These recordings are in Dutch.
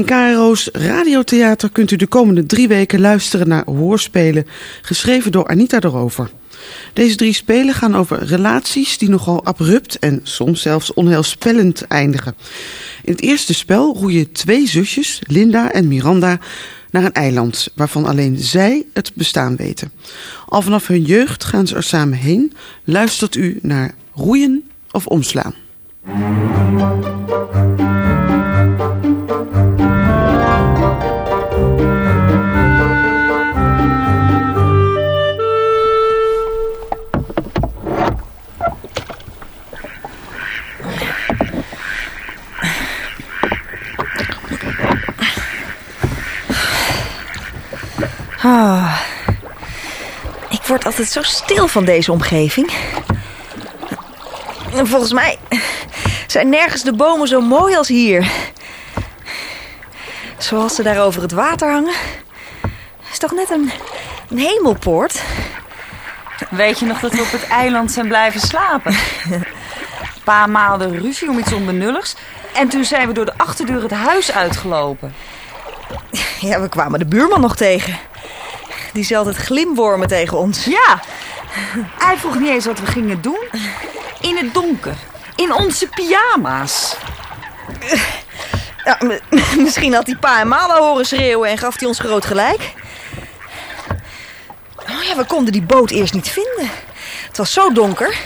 In KRO's Radiotheater kunt u de komende drie weken luisteren naar hoorspelen geschreven door Anita de Rover. Deze drie spelen gaan over relaties die nogal abrupt en soms zelfs onheilspellend eindigen. In het eerste spel roeien twee zusjes, Linda en Miranda, naar een eiland waarvan alleen zij het bestaan weten. Al vanaf hun jeugd gaan ze er samen heen. Luistert u naar roeien of omslaan. Ah, ik word altijd zo stil van deze omgeving. En volgens mij zijn nergens de bomen zo mooi als hier. Zoals ze daar over het water hangen. is toch net een, een hemelpoort? Weet je nog dat we op het eiland zijn blijven slapen? Pa maalde ruzie om iets onbenulligs. En toen zijn we door de achterdeur het huis uitgelopen. Ja, we kwamen de buurman nog tegen. Die zei altijd glimwormen tegen ons. Ja, hij vroeg niet eens wat we gingen doen. In het donker. In onze pyjama's. Ja, misschien had hij pa en ma wel horen schreeuwen en gaf hij ons groot gelijk. Oh ja, we konden die boot eerst niet vinden. Het was zo donker.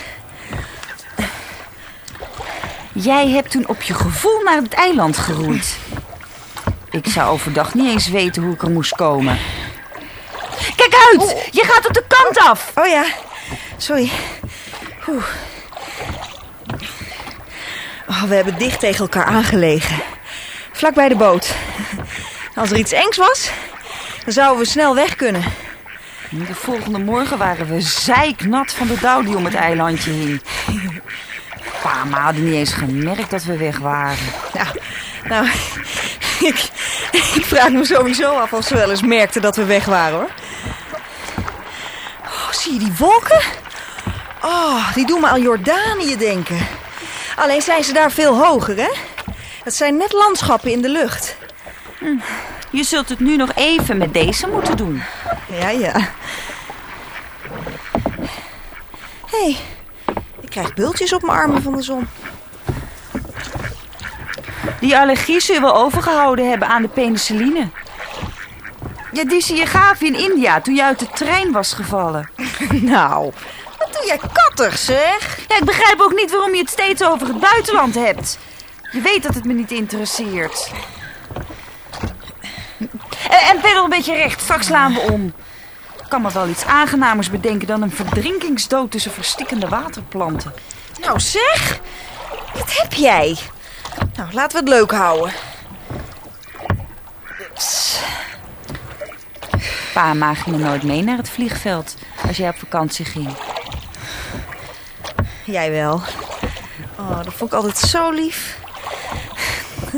Jij hebt toen op je gevoel naar het eiland geroeid. Ik zou overdag niet eens weten hoe ik er moest komen. Uit! Je gaat op de kant af! Oh ja, sorry. Oeh. Oh, we hebben dicht tegen elkaar aangelegen. Vlak bij de boot. Als er iets engs was, dan zouden we snel weg kunnen. De volgende morgen waren we zeiknat van de dauw die om het eilandje hing. Pa en ma hadden niet eens gemerkt dat we weg waren. Nou, nou ik, ik vraag me sowieso af of ze wel eens merkten dat we weg waren hoor. Zie je die wolken? Oh, die doen me aan Jordanië denken. Alleen zijn ze daar veel hoger, hè? Het zijn net landschappen in de lucht. Je zult het nu nog even met deze moeten doen. Ja, ja. Hé, hey, ik krijg bultjes op mijn armen van de zon. Die allergie zul je wel overgehouden hebben aan de penicilline. Ja, die zie je gaaf in India toen je uit de trein was gevallen. Nou, wat doe jij kattig, zeg? Ja, ik begrijp ook niet waarom je het steeds over het buitenland hebt. Je weet dat het me niet interesseert. En, en een beetje recht, straks slaan we om. Ik kan me wel iets aangenamers bedenken dan een verdrinkingsdood tussen verstikkende waterplanten. Nou zeg, wat heb jij? Nou, laten we het leuk houden. Pa en ma gingen nooit mee naar het vliegveld als jij op vakantie ging. Jij wel. Oh, dat vond ik altijd zo lief.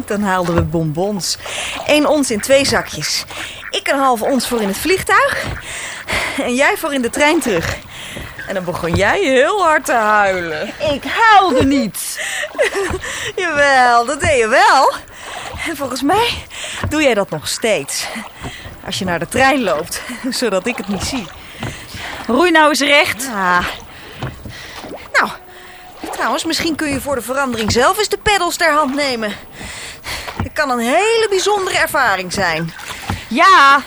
Dan haalden we bonbons. Eén ons in twee zakjes. Ik een half ons voor in het vliegtuig. En jij voor in de trein terug. En dan begon jij heel hard te huilen. Ik huilde niet. Jawel, dat deed je wel. En volgens mij doe jij dat nog steeds. Als je naar de trein loopt, zodat ik het niet zie. Roei nou eens recht. Ah. Nou, trouwens, misschien kun je voor de verandering zelf eens de peddels ter hand nemen. Het kan een hele bijzondere ervaring zijn. Ja,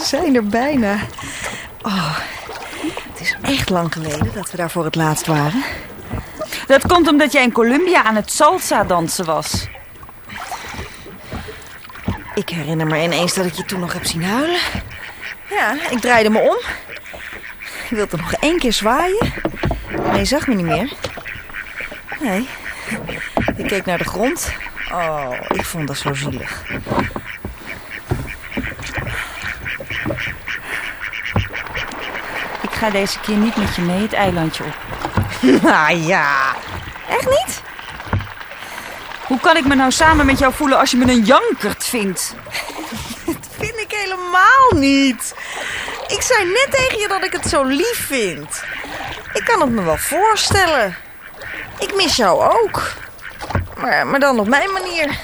We zijn er bijna. Oh, het is echt lang geleden dat we daar voor het laatst waren. Dat komt omdat jij in Colombia aan het salsa dansen was. Ik herinner me ineens dat ik je toen nog heb zien huilen. Ja, ik draaide me om. Je wilde nog één keer zwaaien. Maar je zag me niet meer. Nee. Ik keek naar de grond. Oh, ik vond dat zo zielig. Ik ga deze keer niet met je mee het eilandje op. Ah ja. Echt niet? Hoe kan ik me nou samen met jou voelen als je me een jankert vindt? Dat vind ik helemaal niet. Ik zei net tegen je dat ik het zo lief vind. Ik kan het me wel voorstellen. Ik mis jou ook. Maar, maar dan op mijn manier.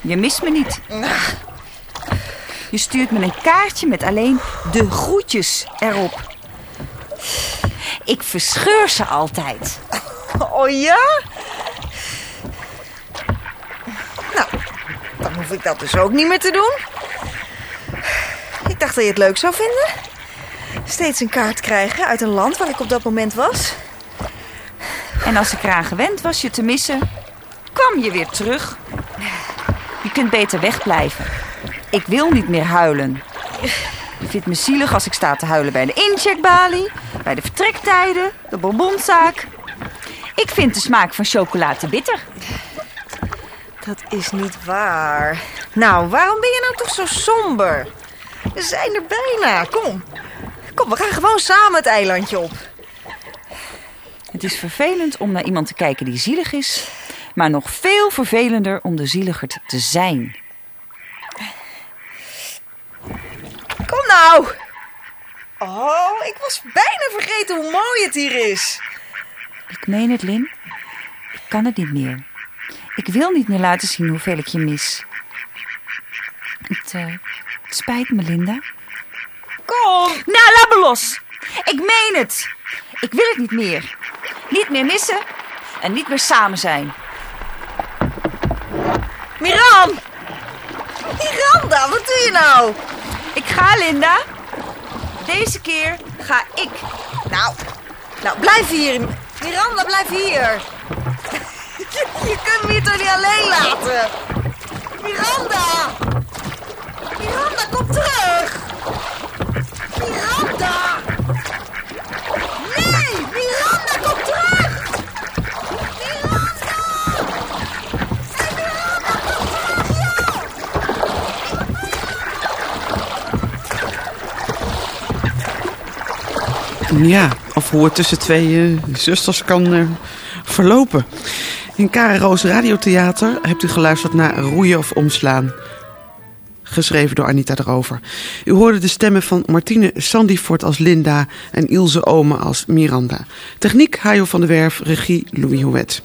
Je mist me niet. Je stuurt me een kaartje met alleen de groetjes erop. Ik verscheur ze altijd. Oh ja? Nou, dan hoef ik dat dus ook niet meer te doen. Ik dacht dat je het leuk zou vinden. Steeds een kaart krijgen uit een land waar ik op dat moment was. En als ik eraan gewend was je te missen, kwam je weer terug. Je kunt beter wegblijven. Ik wil niet meer huilen. Je vindt me zielig als ik sta te huilen bij de incheckbalie, bij de vertrektijden, de bonbonzaak. Ik vind de smaak van chocola te bitter. Dat is niet waar. Nou, waarom ben je nou toch zo somber? We zijn er bijna. Kom. Kom, we gaan gewoon samen het eilandje op. Het is vervelend om naar iemand te kijken die zielig is, maar nog veel vervelender om de zieligerd te zijn. Nou. Oh, ik was bijna vergeten hoe mooi het hier is. Ik meen het, Lin. Ik kan het niet meer. Ik wil niet meer laten zien hoeveel ik je mis. Het, eh, het spijt me, Linda. Kom. Nou, laat me los. Ik meen het. Ik wil het niet meer. Niet meer missen en niet meer samen zijn. Miran. Miranda, wat doe je nou? Ga, Linda. Deze keer ga ik. Nou, nou, blijf hier. Miranda, blijf hier. Je kunt me hier toch niet alleen laten? Miranda, kom terug! Miranda! Nee! Miranda, kom terug! Miranda! Hey, Miranda, kom terug, joh! Ja, of hoe het tussen twee eh, zusters kan eh, verlopen. In KRO's Radiotheater hebt u geluisterd naar Roeien of Omslaan. Geschreven door Anita erover. U hoorde de stemmen van Martine Sandifort als Linda en Ilse Ome als Miranda. Techniek Hajo van der Werf, regie Louis Houet.